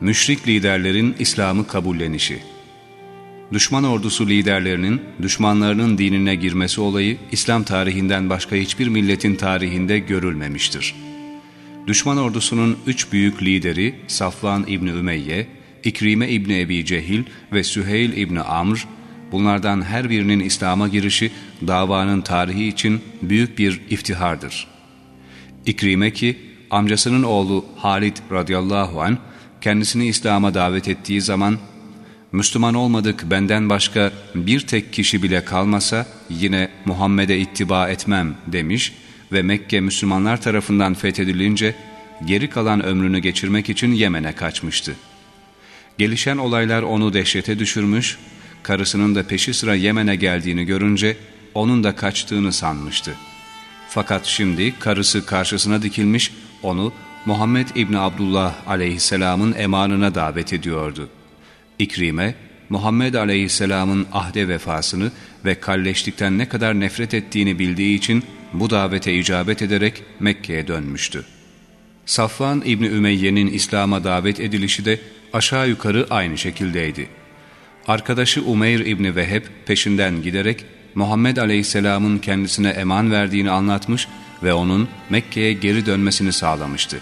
Müşrik liderlerin İslam'ı kabullenişi Düşman ordusu liderlerinin düşmanlarının dinine girmesi olayı İslam tarihinden başka hiçbir milletin tarihinde görülmemiştir. Düşman ordusunun üç büyük lideri Safvan İbni Ümeyye, İkrime İbni Ebi Cehil ve Süheyl İbni Amr, bunlardan her birinin İslam'a girişi davanın tarihi için büyük bir iftihardır. İkrime ki amcasının oğlu Halid radıyallahu an kendisini İslam'a davet ettiği zaman Müslüman olmadık benden başka bir tek kişi bile kalmasa yine Muhammed'e ittiba etmem demiş ve Mekke Müslümanlar tarafından fethedilince geri kalan ömrünü geçirmek için Yemen'e kaçmıştı. Gelişen olaylar onu dehşete düşürmüş, karısının da peşi sıra Yemen'e geldiğini görünce onun da kaçtığını sanmıştı. Fakat şimdi karısı karşısına dikilmiş, onu Muhammed İbni Abdullah aleyhisselamın emanına davet ediyordu. İkrime, Muhammed aleyhisselamın ahde vefasını ve kalleşlikten ne kadar nefret ettiğini bildiği için bu davete icabet ederek Mekke'ye dönmüştü. Safvan İbni Ümeyye'nin İslam'a davet edilişi de aşağı yukarı aynı şekildeydi. Arkadaşı Umeyr İbni Veheb peşinden giderek Muhammed Aleyhisselam'ın kendisine eman verdiğini anlatmış ve onun Mekke'ye geri dönmesini sağlamıştı.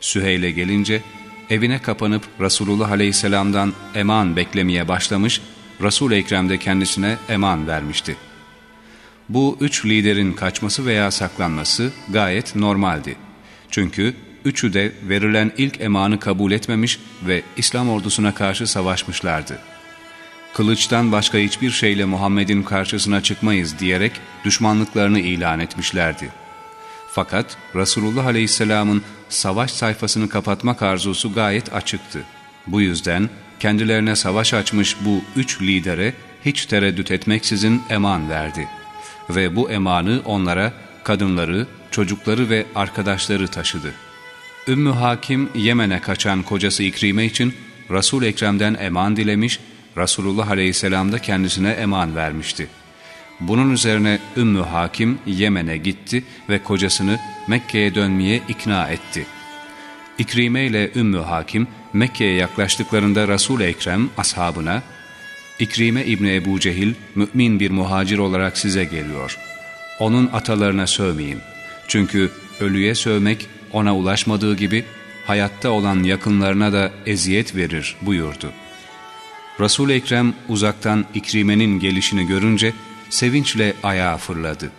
Süheyl'e gelince evine kapanıp Resulullah Aleyhisselam'dan eman beklemeye başlamış, Resul-i Ekrem de kendisine eman vermişti. Bu üç liderin kaçması veya saklanması gayet normaldi. Çünkü üçü de verilen ilk emanı kabul etmemiş ve İslam ordusuna karşı savaşmışlardı. Kılıçtan başka hiçbir şeyle Muhammed'in karşısına çıkmayız diyerek düşmanlıklarını ilan etmişlerdi. Fakat Resulullah Aleyhisselam'ın savaş sayfasını kapatmak arzusu gayet açıktı. Bu yüzden kendilerine savaş açmış bu üç lidere hiç tereddüt etmeksizin eman verdi. Ve bu emanı onlara kadınları, çocukları ve arkadaşları taşıdı. Ümmü Hakim Yemen'e kaçan kocası İkrime için Resul Ekrem'den eman dilemiş, Resulullah Aleyhisselam da kendisine eman vermişti. Bunun üzerine Ümmü Hakim Yemen'e gitti ve kocasını Mekke'ye dönmeye ikna etti. İkrime ile Ümmü Hakim Mekke'ye yaklaştıklarında Resul-i Ekrem ashabına İkrime İbni Ebu Cehil mümin bir muhacir olarak size geliyor. Onun atalarına sövmeyin. Çünkü ölüye sövmek ona ulaşmadığı gibi hayatta olan yakınlarına da eziyet verir buyurdu. Resul-i Ekrem uzaktan İkrime'nin gelişini görünce sevinçle ayağa fırladı.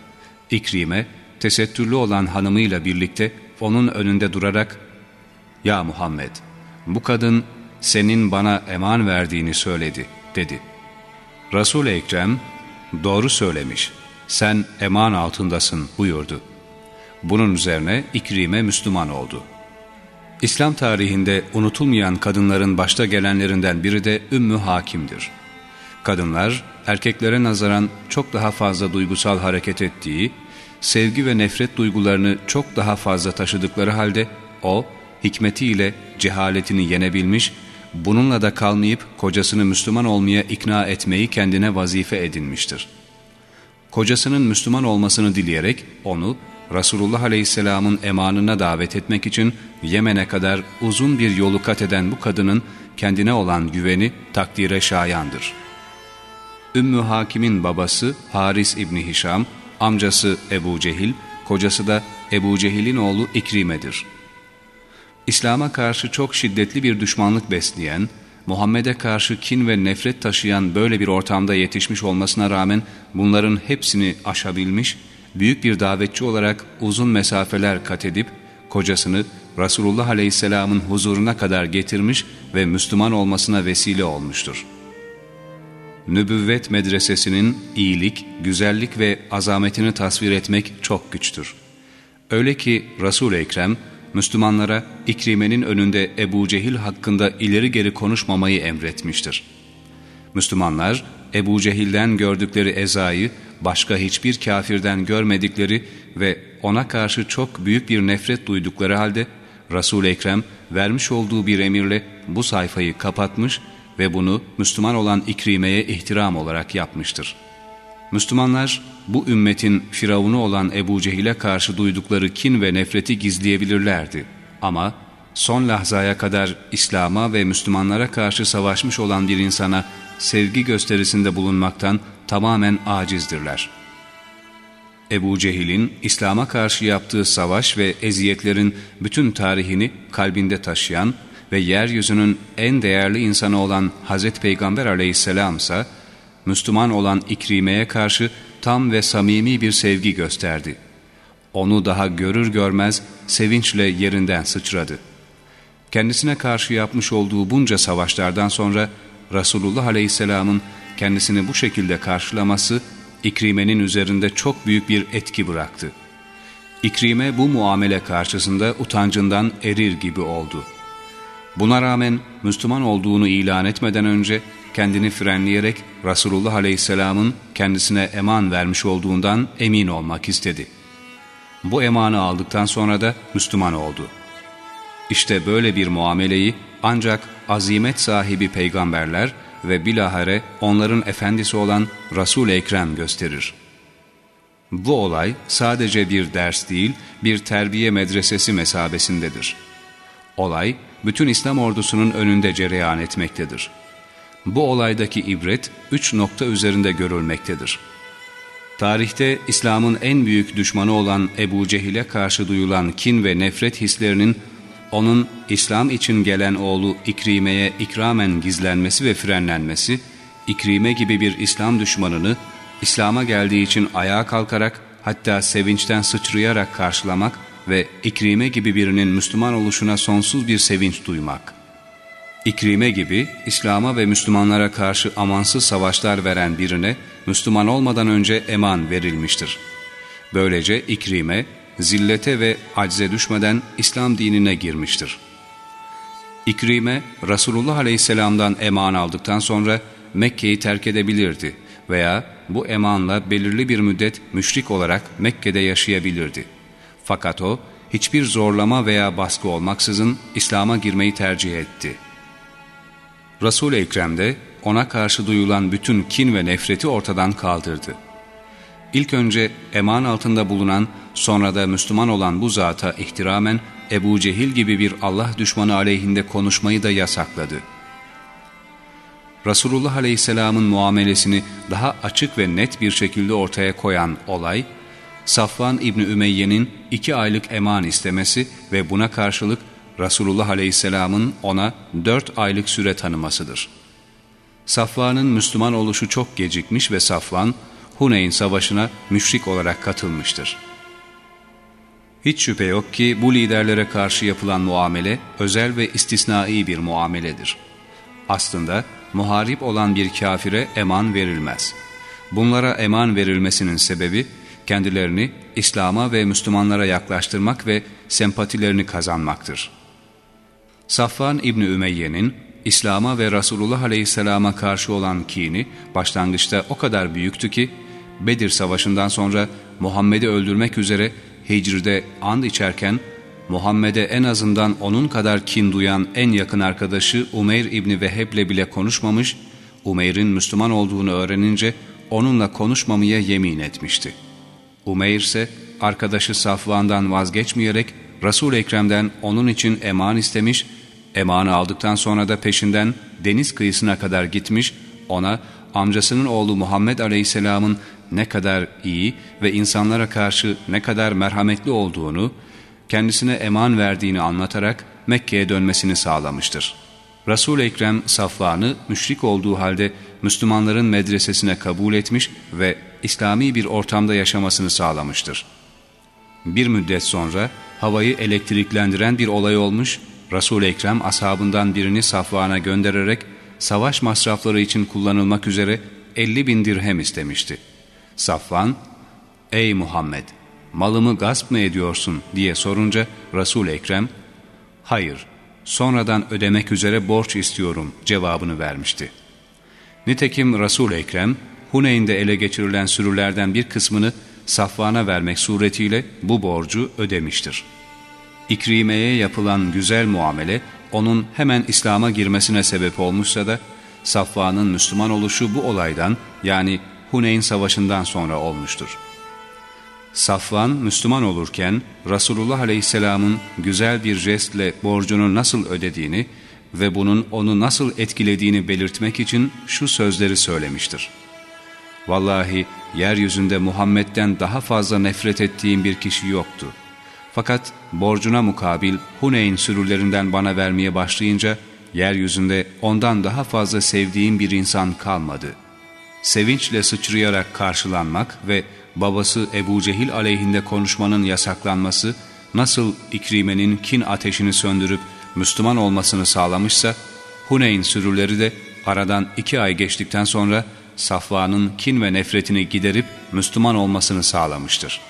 İkrime, tesettürlü olan hanımıyla birlikte onun önünde durarak, ''Ya Muhammed, bu kadın senin bana eman verdiğini söyledi.'' dedi. Resul-i Ekrem, ''Doğru söylemiş, sen eman altındasın.'' buyurdu. Bunun üzerine İkrime Müslüman oldu. İslam tarihinde unutulmayan kadınların başta gelenlerinden biri de Ümmü Hakim'dir. Kadınlar, erkeklere nazaran çok daha fazla duygusal hareket ettiği, sevgi ve nefret duygularını çok daha fazla taşıdıkları halde o, hikmetiyle cehaletini yenebilmiş, bununla da kalmayıp kocasını Müslüman olmaya ikna etmeyi kendine vazife edinmiştir. Kocasının Müslüman olmasını dileyerek onu Resulullah Aleyhisselam'ın emanına davet etmek için Yemen'e kadar uzun bir yolu kat eden bu kadının kendine olan güveni takdire şayandır.'' Ümmü Hakim'in babası Haris İbni Hişam, amcası Ebu Cehil, kocası da Ebu Cehil'in oğlu İkrime'dir. İslam'a karşı çok şiddetli bir düşmanlık besleyen, Muhammed'e karşı kin ve nefret taşıyan böyle bir ortamda yetişmiş olmasına rağmen bunların hepsini aşabilmiş, büyük bir davetçi olarak uzun mesafeler kat edip, kocasını Resulullah Aleyhisselam'ın huzuruna kadar getirmiş ve Müslüman olmasına vesile olmuştur.'' Nübüvvet medresesinin iyilik, güzellik ve azametini tasvir etmek çok güçtür. Öyle ki Resul-i Ekrem, Müslümanlara İkrime'nin önünde Ebu Cehil hakkında ileri geri konuşmamayı emretmiştir. Müslümanlar, Ebu Cehil'den gördükleri ezayı başka hiçbir kafirden görmedikleri ve ona karşı çok büyük bir nefret duydukları halde Resul-i Ekrem vermiş olduğu bir emirle bu sayfayı kapatmış ve bunu Müslüman olan İkrime'ye ihtiram olarak yapmıştır. Müslümanlar bu ümmetin firavunu olan Ebu Cehil'e karşı duydukları kin ve nefreti gizleyebilirlerdi. Ama son lahzaya kadar İslam'a ve Müslümanlara karşı savaşmış olan bir insana sevgi gösterisinde bulunmaktan tamamen acizdirler. Ebu Cehil'in İslam'a karşı yaptığı savaş ve eziyetlerin bütün tarihini kalbinde taşıyan ve yeryüzünün en değerli insanı olan Hazreti Peygamber aleyhisselam ise Müslüman olan İkrime'ye karşı tam ve samimi bir sevgi gösterdi. Onu daha görür görmez sevinçle yerinden sıçradı. Kendisine karşı yapmış olduğu bunca savaşlardan sonra Resulullah Aleyhisselam'ın kendisini bu şekilde karşılaması İkrime'nin üzerinde çok büyük bir etki bıraktı. İkrime bu muamele karşısında utancından erir gibi oldu. Buna rağmen Müslüman olduğunu ilan etmeden önce kendini frenleyerek Resulullah Aleyhisselam'ın kendisine eman vermiş olduğundan emin olmak istedi. Bu emanı aldıktan sonra da Müslüman oldu. İşte böyle bir muameleyi ancak azimet sahibi peygamberler ve bilahare onların efendisi olan Resul-i Ekrem gösterir. Bu olay sadece bir ders değil, bir terbiye medresesi mesabesindedir. Olay, bütün İslam ordusunun önünde cereyan etmektedir. Bu olaydaki ibret üç nokta üzerinde görülmektedir. Tarihte İslam'ın en büyük düşmanı olan Ebu Cehil'e karşı duyulan kin ve nefret hislerinin onun İslam için gelen oğlu İkrime'ye ikramen gizlenmesi ve frenlenmesi, İkrime gibi bir İslam düşmanını İslam'a geldiği için ayağa kalkarak hatta sevinçten sıçrayarak karşılamak ve İkrime gibi birinin Müslüman oluşuna sonsuz bir sevinç duymak. İkrime gibi İslam'a ve Müslümanlara karşı amansız savaşlar veren birine Müslüman olmadan önce eman verilmiştir. Böylece İkrime, zillete ve acze düşmeden İslam dinine girmiştir. İkrime, Resulullah Aleyhisselam'dan eman aldıktan sonra Mekke'yi terk edebilirdi veya bu emanla belirli bir müddet müşrik olarak Mekke'de yaşayabilirdi. Fakat o, hiçbir zorlama veya baskı olmaksızın İslam'a girmeyi tercih etti. Resul-i Ekrem de ona karşı duyulan bütün kin ve nefreti ortadan kaldırdı. İlk önce eman altında bulunan sonra da Müslüman olan bu zata ihtiramen Ebu Cehil gibi bir Allah düşmanı aleyhinde konuşmayı da yasakladı. Resulullah Aleyhisselam'ın muamelesini daha açık ve net bir şekilde ortaya koyan olay, Safvan İbni Ümeyye'nin iki aylık eman istemesi ve buna karşılık Resulullah Aleyhisselam'ın ona dört aylık süre tanımasıdır. Safvan'ın Müslüman oluşu çok gecikmiş ve Safvan, Huneyn Savaşı'na müşrik olarak katılmıştır. Hiç şüphe yok ki bu liderlere karşı yapılan muamele özel ve istisnai bir muameledir. Aslında muharip olan bir kafire eman verilmez. Bunlara eman verilmesinin sebebi kendilerini İslam'a ve Müslümanlara yaklaştırmak ve sempatilerini kazanmaktır. Safvan İbni Ümeyye'nin İslam'a ve Resulullah Aleyhisselam'a karşı olan kini başlangıçta o kadar büyüktü ki Bedir Savaşı'ndan sonra Muhammed'i öldürmek üzere Hicri'de and içerken Muhammed'e en azından onun kadar kin duyan en yakın arkadaşı Umeyr İbni Veheb'le bile konuşmamış, Umeyr'in Müslüman olduğunu öğrenince onunla konuşmamaya yemin etmişti. Umeyr ise arkadaşı Safvan'dan vazgeçmeyerek Resul-i Ekrem'den onun için eman istemiş, emanı aldıktan sonra da peşinden deniz kıyısına kadar gitmiş, ona amcasının oğlu Muhammed Aleyhisselam'ın ne kadar iyi ve insanlara karşı ne kadar merhametli olduğunu, kendisine eman verdiğini anlatarak Mekke'ye dönmesini sağlamıştır. resul Ekrem Safvan'ı müşrik olduğu halde Müslümanların medresesine kabul etmiş ve İslami bir ortamda yaşamasını sağlamıştır. Bir müddet sonra havayı elektriklendiren bir olay olmuş, resul Ekrem ashabından birini Safvan'a göndererek savaş masrafları için kullanılmak üzere 50 bin dirhem istemişti. Safvan, ''Ey Muhammed, malımı gasp mı ediyorsun?'' diye sorunca resul Ekrem, ''Hayır, sonradan ödemek üzere borç istiyorum.'' cevabını vermişti. Nitekim resul Ekrem, Huneyn'de ele geçirilen sürülerden bir kısmını Safvan'a vermek suretiyle bu borcu ödemiştir. İkrime'ye yapılan güzel muamele, onun hemen İslam'a girmesine sebep olmuşsa da, Safvan'ın Müslüman oluşu bu olaydan yani Huneyn Savaşı'ndan sonra olmuştur. Safvan Müslüman olurken Resulullah Aleyhisselam'ın güzel bir jestle borcunu nasıl ödediğini ve bunun onu nasıl etkilediğini belirtmek için şu sözleri söylemiştir. Vallahi yeryüzünde Muhammed'den daha fazla nefret ettiğim bir kişi yoktu. Fakat borcuna mukabil Huneyn sürülerinden bana vermeye başlayınca yeryüzünde ondan daha fazla sevdiğim bir insan kalmadı. Sevinçle sıçrayarak karşılanmak ve babası Ebu Cehil aleyhinde konuşmanın yasaklanması nasıl İkrime'nin kin ateşini söndürüp Müslüman olmasını sağlamışsa, Huneyn sürüleri de aradan iki ay geçtikten sonra Safva'nın kin ve nefretini giderip Müslüman olmasını sağlamıştır.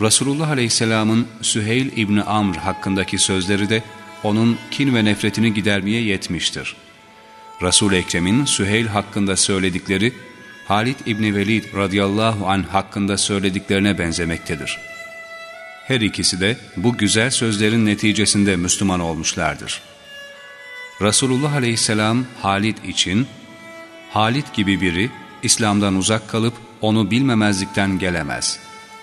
Resulullah Aleyhisselam'ın Süheyl İbni Amr hakkındaki sözleri de onun kin ve nefretini gidermeye yetmiştir. Resul-i Ekrem'in Süheyl hakkında söyledikleri, Halid İbni Velid radıyallahu anh hakkında söylediklerine benzemektedir. Her ikisi de bu güzel sözlerin neticesinde Müslüman olmuşlardır. Resulullah aleyhisselam Halid için, Halid gibi biri İslam'dan uzak kalıp onu bilmemezlikten gelemez.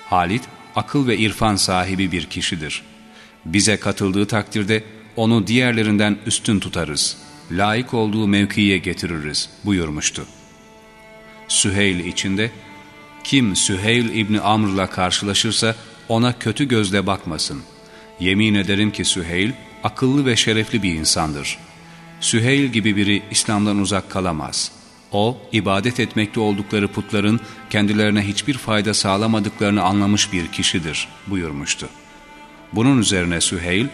Halid, akıl ve irfan sahibi bir kişidir. Bize katıldığı takdirde onu diğerlerinden üstün tutarız, layık olduğu mevkiye getiririz buyurmuştu. Süheyl içinde, kim Süheyl İbni Amr'la karşılaşırsa ona kötü gözle bakmasın. Yemin ederim ki Süheyl, akıllı ve şerefli bir insandır. Süheyl gibi biri İslam'dan uzak kalamaz. O, ibadet etmekte oldukları putların kendilerine hiçbir fayda sağlamadıklarını anlamış bir kişidir buyurmuştu. Bunun üzerine Süheyl,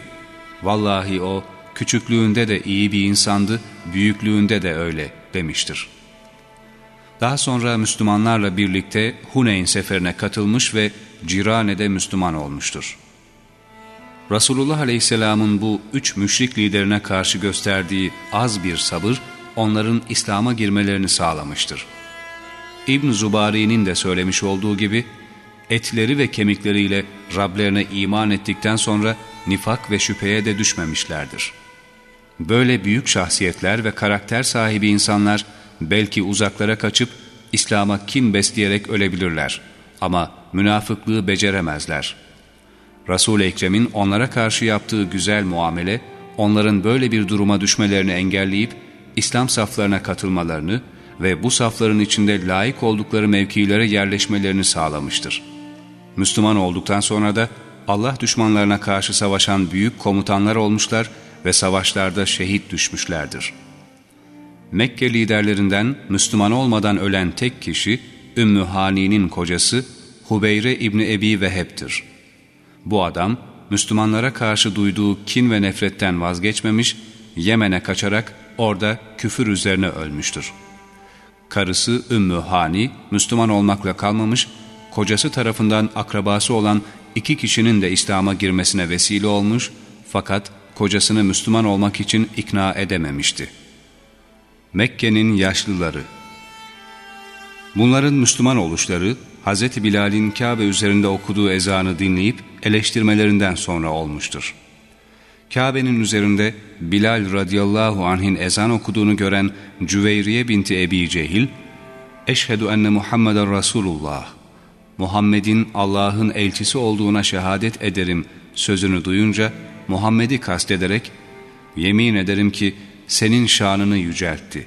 Vallahi o küçüklüğünde de iyi bir insandı, büyüklüğünde de öyle demiştir. Daha sonra Müslümanlarla birlikte Huneyn seferine katılmış ve Cirane'de Müslüman olmuştur. Resulullah Aleyhisselam'ın bu üç müşrik liderine karşı gösterdiği az bir sabır, onların İslam'a girmelerini sağlamıştır. İbn Zubari'nin de söylemiş olduğu gibi, etleri ve kemikleriyle Rablerine iman ettikten sonra nifak ve şüpheye de düşmemişlerdir. Böyle büyük şahsiyetler ve karakter sahibi insanlar belki uzaklara kaçıp İslam'a kin besleyerek ölebilirler ama münafıklığı beceremezler. Resul-i Ekrem'in onlara karşı yaptığı güzel muamele, onların böyle bir duruma düşmelerini engelleyip İslam saflarına katılmalarını ve bu safların içinde layık oldukları mevkilere yerleşmelerini sağlamıştır. Müslüman olduktan sonra da Allah düşmanlarına karşı savaşan büyük komutanlar olmuşlar ve savaşlarda şehit düşmüşlerdir. Mekke liderlerinden Müslüman olmadan ölen tek kişi Ümmü Hani'nin kocası Hubeyre İbni Ebi Veheb'tir. Bu adam Müslümanlara karşı duyduğu kin ve nefretten vazgeçmemiş, Yemen'e kaçarak orada küfür üzerine ölmüştür. Karısı Ümmü Hani Müslüman olmakla kalmamış, kocası tarafından akrabası olan iki kişinin de İslam'a girmesine vesile olmuş fakat kocasını Müslüman olmak için ikna edememişti. Mekke'nin yaşlıları Bunların Müslüman oluşları Hz. Bilal'in Kabe üzerinde okuduğu ezanı dinleyip eleştirmelerinden sonra olmuştur. Kabe'nin üzerinde Bilal radıyallahu anh'in ezan okuduğunu gören Cüveyriye binti Ebi Cehil, Eşhedü enne Muhammeden Resulullah Muhammed'in Allah'ın elçisi olduğuna şehadet ederim sözünü duyunca Muhammed'i kastederek yemin ederim ki senin şanını yüceltti.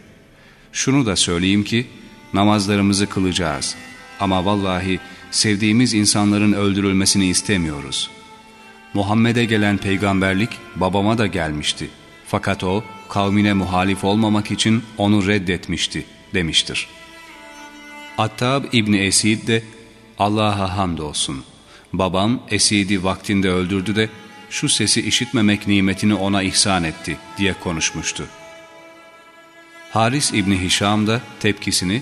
Şunu da söyleyeyim ki namazlarımızı kılacağız ama vallahi sevdiğimiz insanların öldürülmesini istemiyoruz. Muhammed'e gelen peygamberlik babama da gelmişti. Fakat o kavmine muhalif olmamak için onu reddetmişti demiştir. Attab İbni Esid de Allah'a hamdolsun. Babam Esid'i vaktinde öldürdü de şu sesi işitmemek nimetini ona ihsan etti diye konuşmuştu. Haris İbni Hişam da tepkisini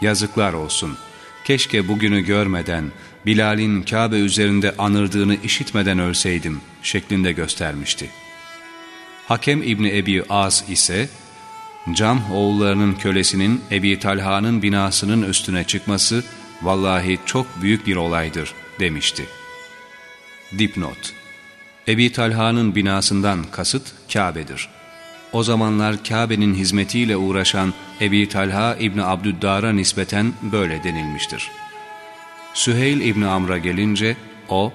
yazıklar olsun. Keşke bugünü görmeden Bilal'in Kabe üzerinde anırdığını işitmeden ölseydim şeklinde göstermişti. Hakem İbni Ebi Az ise Cam oğullarının kölesinin Ebi Talha'nın binasının üstüne çıkması vallahi çok büyük bir olaydır demişti. Dipnot Ebi Talha'nın binasından kasıt Kabe'dir. O zamanlar Kabe'nin hizmetiyle uğraşan Ebi Talha İbni Abdüddar'a nispeten böyle denilmiştir. Süheyl İbni Amr'a gelince o,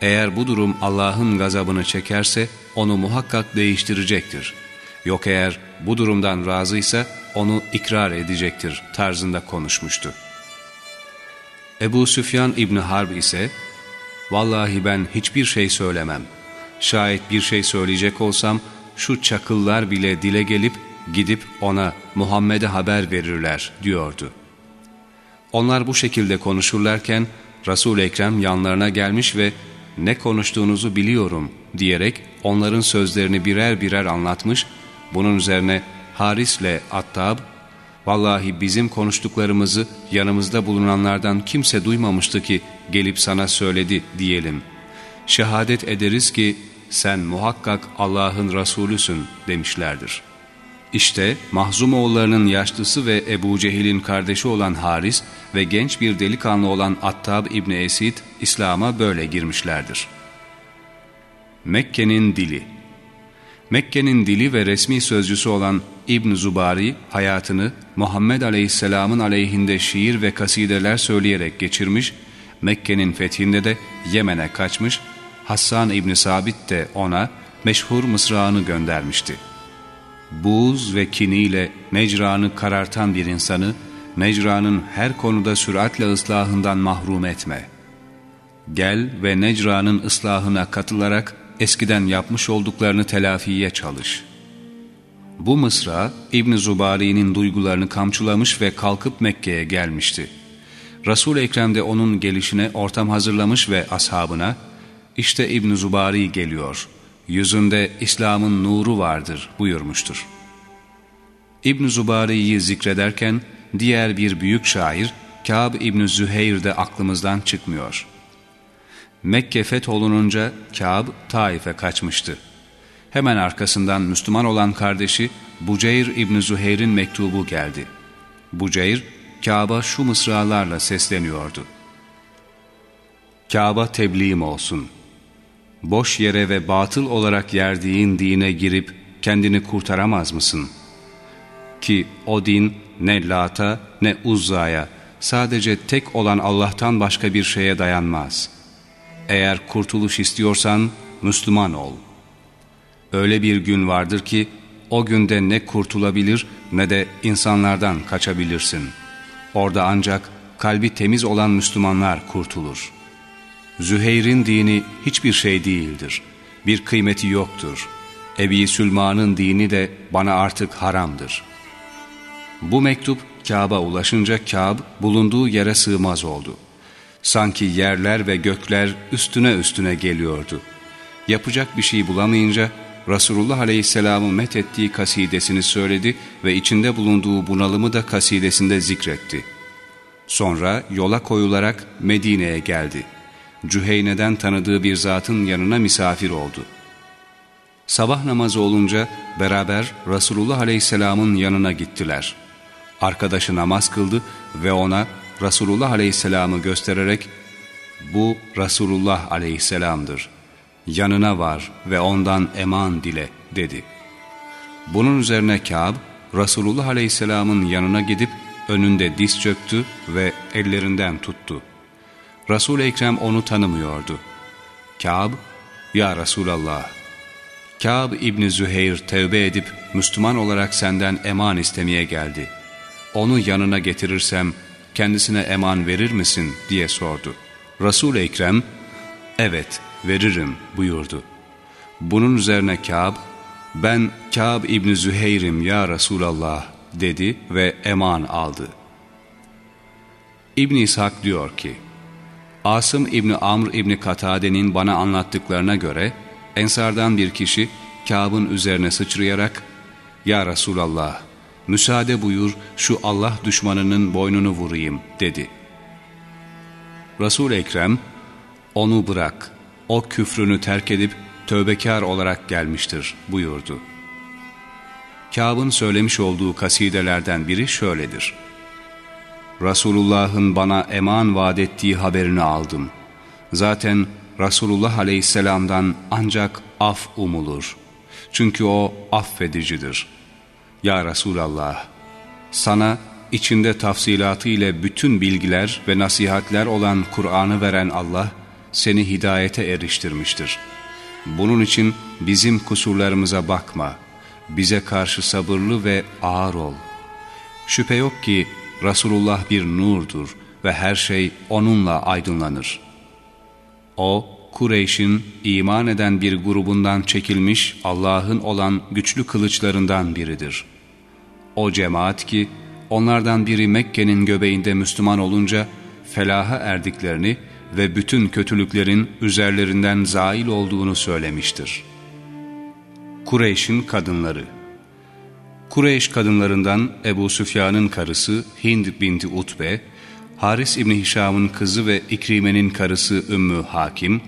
eğer bu durum Allah'ın gazabını çekerse onu muhakkak değiştirecektir. Yok eğer bu durumdan razıysa onu ikrar edecektir tarzında konuşmuştu. Ebu Süfyan İbni Harb ise, Vallahi ben hiçbir şey söylemem. Şayet bir şey söyleyecek olsam, şu çakıllar bile dile gelip gidip ona Muhammed'e haber verirler diyordu. Onlar bu şekilde konuşurlarken Resul-i Ekrem yanlarına gelmiş ve ne konuştuğunuzu biliyorum diyerek onların sözlerini birer birer anlatmış, bunun üzerine Haris'le Attab, vallahi bizim konuştuklarımızı yanımızda bulunanlardan kimse duymamıştı ki gelip sana söyledi diyelim. Şehadet ederiz ki sen muhakkak Allah'ın Resulüsün demişlerdir. İşte Mahzum oğullarının yaşlısı ve Ebu Cehil'in kardeşi olan Haris ve genç bir delikanlı olan Attab İbni Esid İslam'a böyle girmişlerdir. Mekke'nin dili Mekke'nin dili ve resmi sözcüsü olan İbn Zubari hayatını Muhammed Aleyhisselam'ın aleyhinde şiir ve kasideler söyleyerek geçirmiş, Mekke'nin fethinde de Yemen'e kaçmış, Hassan İbni Sabit de ona meşhur mısrağını göndermişti. Buğz ve kiniyle mecranı karartan bir insanı, mecranın her konuda süratle ıslahından mahrum etme. Gel ve Necra'nın ıslahına katılarak eskiden yapmış olduklarını telafiye çalış. Bu mısra İbn Zubari'nin duygularını kamçılamış ve kalkıp Mekke'ye gelmişti. Resul-i Ekrem de onun gelişine ortam hazırlamış ve ashabına işte İbn Zubari geliyor. Yüzünde İslam'ın nuru vardır buyurmuştur. İbn Zubari'yi zikrederken diğer bir büyük şair Kâb İbn Züheyr de aklımızdan çıkmıyor. Mekke fetholununca Kâb Taif'e kaçmıştı. Hemen arkasından Müslüman olan kardeşi Buceyr İbn Züheyr'in mektubu geldi. Buceyr, Kâb'a şu mısralarla sesleniyordu. Kâb'a tebliğim olsun. Boş yere ve batıl olarak yerdiğin dine girip kendini kurtaramaz mısın? Ki o din ne Lat'a ne Uzza'ya, sadece tek olan Allah'tan başka bir şeye dayanmaz. Eğer kurtuluş istiyorsan Müslüman ol. Öyle bir gün vardır ki o günde ne kurtulabilir ne de insanlardan kaçabilirsin. Orada ancak kalbi temiz olan Müslümanlar kurtulur. Züheyr'in dini hiçbir şey değildir. Bir kıymeti yoktur. Ebi Sülman'ın dini de bana artık haramdır. Bu mektup Kâb'a ulaşınca Kâb bulunduğu yere sığmaz oldu. Sanki yerler ve gökler üstüne üstüne geliyordu. Yapacak bir şey bulamayınca Resulullah Aleyhisselam'ı met ettiği kasidesini söyledi ve içinde bulunduğu bunalımı da kasidesinde zikretti. Sonra yola koyularak Medine'ye geldi. Cüheyne'den tanıdığı bir zatın yanına misafir oldu. Sabah namazı olunca beraber Resulullah Aleyhisselam'ın yanına gittiler. Arkadaşı namaz kıldı ve ona Resulullah Aleyhisselam'ı göstererek ''Bu Resulullah Aleyhisselam'dır. Yanına var ve ondan eman dile.'' dedi. Bunun üzerine Kâb, Resulullah Aleyhisselam'ın yanına gidip önünde diz çöktü ve ellerinden tuttu. Resul-i Ekrem onu tanımıyordu. Kâb, ''Ya Resulallah, Kâb İbni Züheyr tevbe edip Müslüman olarak senden eman istemeye geldi. Onu yanına getirirsem kendisine eman verir misin diye sordu. Resul-i Ekrem, evet veririm buyurdu. Bunun üzerine Kâb, ben Kâb İbni Züheyr'im ya Resulallah dedi ve eman aldı. İbn İshak diyor ki, Asım İbni Amr İbni Katade'nin bana anlattıklarına göre, Ensardan bir kişi Kâb'ın üzerine sıçrayarak, ''Ya Resulallah, müsaade buyur şu Allah düşmanının boynunu vurayım dedi. resul Ekrem onu bırak o küfrünü terk edip tövbekar olarak gelmiştir buyurdu. Kâb'ın söylemiş olduğu kasidelerden biri şöyledir. Resulullah'ın bana eman vaat ettiği haberini aldım. Zaten Resulullah aleyhisselamdan ancak af umulur. Çünkü o affedicidir.'' Ya Resulallah, sana içinde tafsilatı ile bütün bilgiler ve nasihatler olan Kur'an'ı veren Allah, seni hidayete eriştirmiştir. Bunun için bizim kusurlarımıza bakma, bize karşı sabırlı ve ağır ol. Şüphe yok ki Resulullah bir nurdur ve her şey onunla aydınlanır. O, Kureyş'in iman eden bir grubundan çekilmiş Allah'ın olan güçlü kılıçlarından biridir. O cemaat ki, onlardan biri Mekke'nin göbeğinde Müslüman olunca felaha erdiklerini ve bütün kötülüklerin üzerlerinden zail olduğunu söylemiştir. Kureyş'in kadınları Kureyş kadınlarından Ebu Süfyan'ın karısı Hind binti Utbe, Haris İbni Hişam'ın kızı ve İkrime'nin karısı Ümmü Hakim,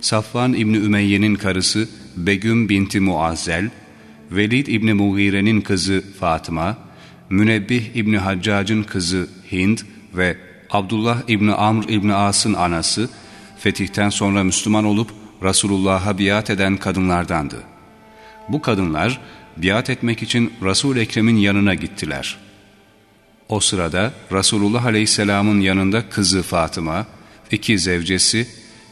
Safvan İbni Ümeyye'nin karısı Begüm binti Muazzel, Velid İbni Mughire'nin kızı Fatıma, Münebbih İbni Haccac'ın kızı Hind ve Abdullah İbni Amr İbni As'ın anası, fetihten sonra Müslüman olup Resulullah'a biat eden kadınlardandı. Bu kadınlar biat etmek için Resul Ekrem'in yanına gittiler. O sırada Resulullah Aleyhisselam'ın yanında kızı Fatıma, iki zevcesi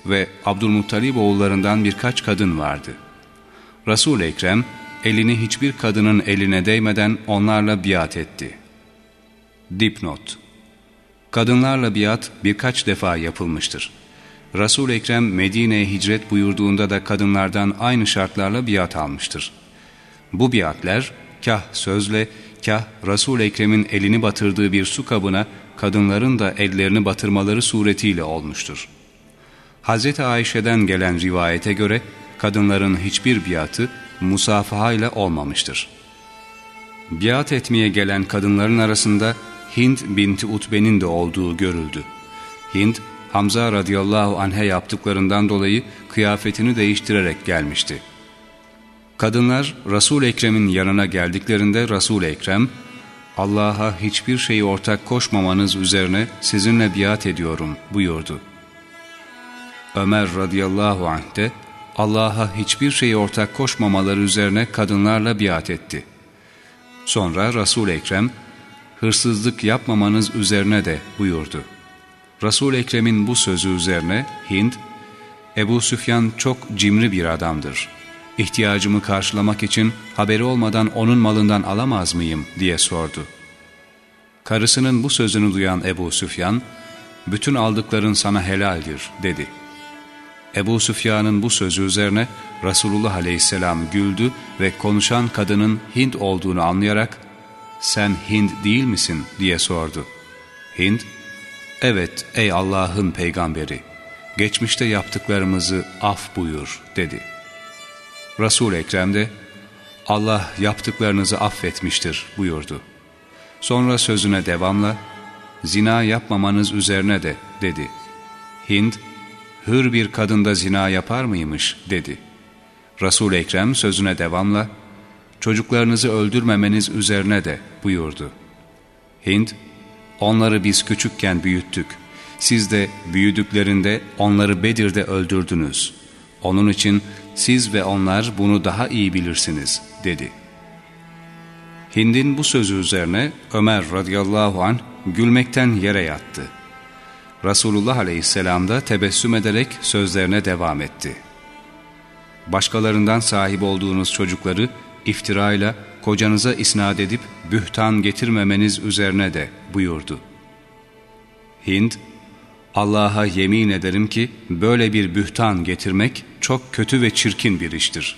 ve Abdülmuttalib oğullarından birkaç kadın vardı. resul Ekrem elini hiçbir kadının eline değmeden onlarla biat etti. Dipnot Kadınlarla biat birkaç defa yapılmıştır. resul Ekrem Medine'ye hicret buyurduğunda da kadınlardan aynı şartlarla biat almıştır. Bu biatler kah sözle kah resul Ekrem'in elini batırdığı bir su kabına kadınların da ellerini batırmaları suretiyle olmuştur. Hz. Ayşe'den gelen rivayete göre kadınların hiçbir biatı musafaha ile olmamıştır. Biat etmeye gelen kadınların arasında Hind binti Utbe'nin de olduğu görüldü. Hind, Hamza radıyallahu anh'e yaptıklarından dolayı kıyafetini değiştirerek gelmişti. Kadınlar Resul Ekrem'in yanına geldiklerinde Resul Ekrem, Allah'a hiçbir şeyi ortak koşmamanız üzerine sizinle biat ediyorum buyurdu. Ömer radıyallahu anh de Allah'a hiçbir şeyi ortak koşmamaları üzerine kadınlarla biat etti. Sonra resul Ekrem, hırsızlık yapmamanız üzerine de buyurdu. resul Ekrem'in bu sözü üzerine Hind, Ebu Süfyan çok cimri bir adamdır. İhtiyacımı karşılamak için haberi olmadan onun malından alamaz mıyım diye sordu. Karısının bu sözünü duyan Ebu Süfyan, bütün aldıkların sana helaldir dedi. Ebu Süfyan'ın bu sözü üzerine Resulullah aleyhisselam güldü ve konuşan kadının Hind olduğunu anlayarak sen Hind değil misin diye sordu. Hind, evet ey Allah'ın peygamberi, geçmişte yaptıklarımızı af buyur dedi. Resul-i Ekrem de Allah yaptıklarınızı affetmiştir buyurdu. Sonra sözüne devamla zina yapmamanız üzerine de dedi. Hind, hür bir kadında zina yapar mıymış dedi. Resul-i Ekrem sözüne devamla çocuklarınızı öldürmemeniz üzerine de buyurdu. Hind, onları biz küçükken büyüttük. Siz de büyüdüklerinde onları Bedir'de öldürdünüz. Onun için siz ve onlar bunu daha iyi bilirsiniz dedi. Hind'in bu sözü üzerine Ömer radıyallahu an gülmekten yere yattı. Resulullah aleyhisselam da tebessüm ederek sözlerine devam etti. Başkalarından sahip olduğunuz çocukları iftirayla kocanıza isnat edip bühtan getirmemeniz üzerine de buyurdu. Hind, Allah'a yemin ederim ki böyle bir bühtan getirmek çok kötü ve çirkin bir iştir.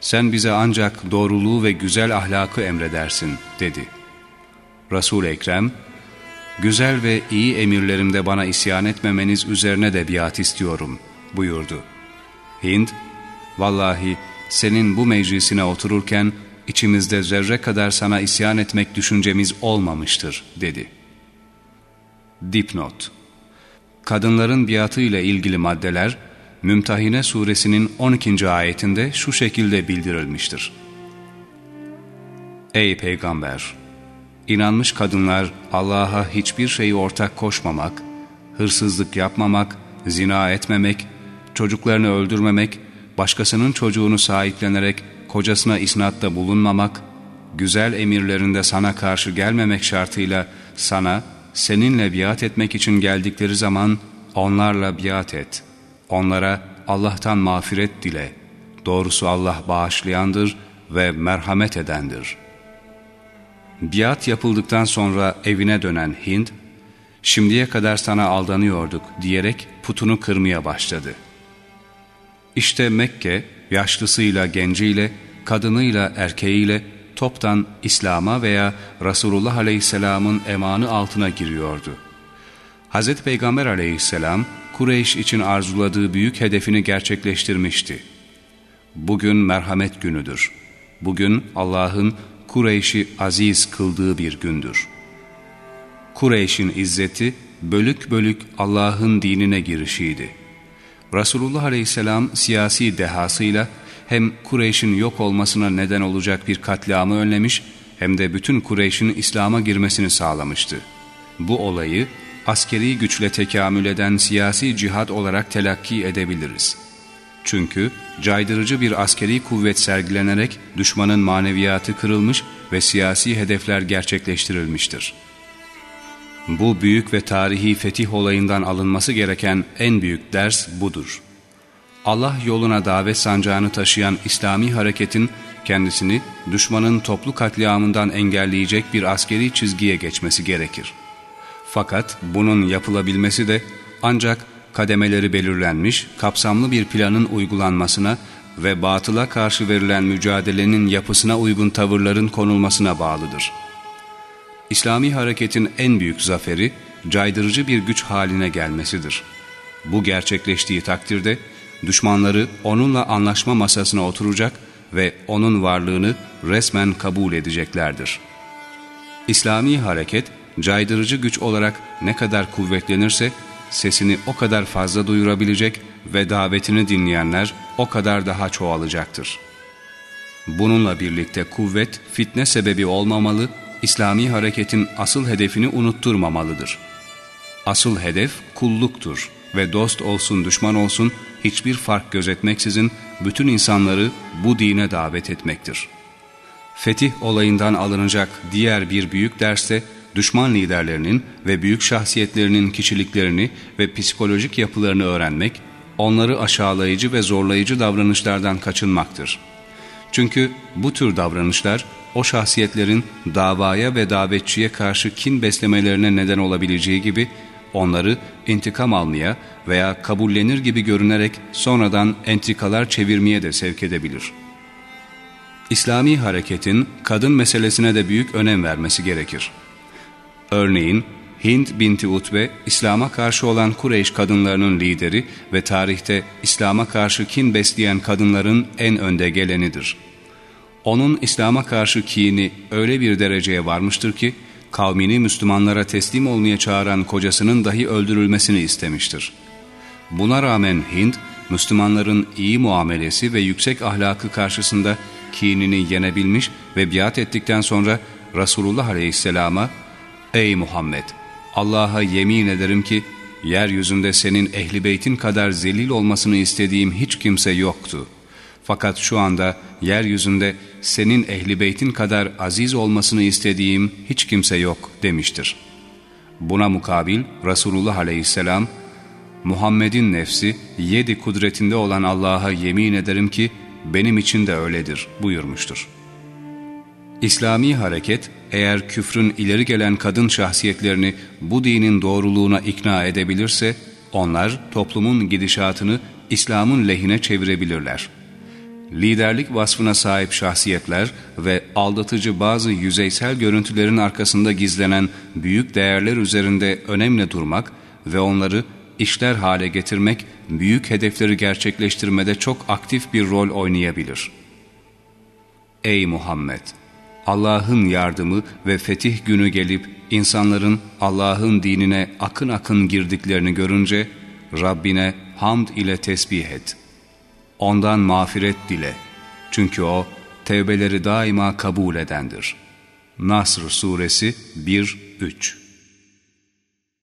Sen bize ancak doğruluğu ve güzel ahlakı emredersin dedi. Resul-i Ekrem, güzel ve iyi emirlerimde bana isyan etmemeniz üzerine de biat istiyorum buyurdu. Hind, vallahi senin bu meclisine otururken içimizde zerre kadar sana isyan etmek düşüncemiz olmamıştır dedi. Dipnot Kadınların biatı ile ilgili maddeler Mümtahine suresinin 12. ayetinde şu şekilde bildirilmiştir. Ey Peygamber! İnanmış kadınlar Allah'a hiçbir şeyi ortak koşmamak, hırsızlık yapmamak, zina etmemek, çocuklarını öldürmemek, başkasının çocuğunu sahiplenerek kocasına isnatta bulunmamak, güzel emirlerinde sana karşı gelmemek şartıyla sana seninle biat etmek için geldikleri zaman onlarla biat et. Onlara Allah'tan mağfiret dile. Doğrusu Allah bağışlayandır ve merhamet edendir. Biat yapıldıktan sonra evine dönen Hind, şimdiye kadar sana aldanıyorduk diyerek putunu kırmaya başladı. İşte Mekke, yaşlısıyla genciyle, kadınıyla erkeğiyle toptan İslam'a veya Resulullah Aleyhisselam'ın emanı altına giriyordu. Hz. Peygamber Aleyhisselam, Kureyş için arzuladığı büyük hedefini gerçekleştirmişti. Bugün merhamet günüdür. Bugün Allah'ın Kureyş'i aziz kıldığı bir gündür. Kureyş'in izzeti bölük bölük Allah'ın dinine girişiydi. Resulullah Aleyhisselam siyasi dehasıyla hem Kureyş'in yok olmasına neden olacak bir katliamı önlemiş hem de bütün Kureyş'in İslam'a girmesini sağlamıştı. Bu olayı askeri güçle tekamül eden siyasi cihad olarak telakki edebiliriz. Çünkü caydırıcı bir askeri kuvvet sergilenerek düşmanın maneviyatı kırılmış ve siyasi hedefler gerçekleştirilmiştir. Bu büyük ve tarihi fetih olayından alınması gereken en büyük ders budur. Allah yoluna davet sancağını taşıyan İslami hareketin kendisini düşmanın toplu katliamından engelleyecek bir askeri çizgiye geçmesi gerekir. Fakat bunun yapılabilmesi de ancak kademeleri belirlenmiş, kapsamlı bir planın uygulanmasına ve batıla karşı verilen mücadelenin yapısına uygun tavırların konulmasına bağlıdır. İslami hareketin en büyük zaferi, caydırıcı bir güç haline gelmesidir. Bu gerçekleştiği takdirde, düşmanları onunla anlaşma masasına oturacak ve onun varlığını resmen kabul edeceklerdir. İslami hareket, caydırıcı güç olarak ne kadar kuvvetlenirse, sesini o kadar fazla duyurabilecek ve davetini dinleyenler o kadar daha çoğalacaktır. Bununla birlikte kuvvet, fitne sebebi olmamalı, İslami hareketin asıl hedefini unutturmamalıdır. Asıl hedef kulluktur ve dost olsun düşman olsun hiçbir fark gözetmeksizin bütün insanları bu dine davet etmektir. Fetih olayından alınacak diğer bir büyük derste düşman liderlerinin ve büyük şahsiyetlerinin kişiliklerini ve psikolojik yapılarını öğrenmek, onları aşağılayıcı ve zorlayıcı davranışlardan kaçınmaktır. Çünkü bu tür davranışlar o şahsiyetlerin davaya ve davetçiye karşı kin beslemelerine neden olabileceği gibi onları intikam almaya veya kabullenir gibi görünerek sonradan entrikalar çevirmeye de sevk edebilir. İslami hareketin kadın meselesine de büyük önem vermesi gerekir. Örneğin Hind binti Utbe, İslam'a karşı olan Kureyş kadınlarının lideri ve tarihte İslam'a karşı kin besleyen kadınların en önde gelenidir. Onun İslam'a karşı kini öyle bir dereceye varmıştır ki, kavmini Müslümanlara teslim olmaya çağıran kocasının dahi öldürülmesini istemiştir. Buna rağmen Hind, Müslümanların iyi muamelesi ve yüksek ahlakı karşısında kinini yenebilmiş ve biat ettikten sonra Resulullah Aleyhisselam'a Ey Muhammed! Allah'a yemin ederim ki yeryüzünde senin ehli beytin kadar zelil olmasını istediğim hiç kimse yoktu. Fakat şu anda yeryüzünde senin ehli beytin kadar aziz olmasını istediğim hiç kimse yok demiştir. Buna mukabil Resulullah aleyhisselam, Muhammed'in nefsi yedi kudretinde olan Allah'a yemin ederim ki benim için de öyledir buyurmuştur. İslami hareket eğer küfrün ileri gelen kadın şahsiyetlerini bu dinin doğruluğuna ikna edebilirse onlar toplumun gidişatını İslam'ın lehine çevirebilirler. Liderlik vasfına sahip şahsiyetler ve aldatıcı bazı yüzeysel görüntülerin arkasında gizlenen büyük değerler üzerinde önemli durmak ve onları işler hale getirmek büyük hedefleri gerçekleştirmede çok aktif bir rol oynayabilir. Ey Muhammed! Allah'ın yardımı ve fetih günü gelip insanların Allah'ın dinine akın akın girdiklerini görünce Rabbine hamd ile tesbih et. Ondan mağfiret dile. Çünkü O tevbeleri daima kabul edendir. Nasr Suresi 1-3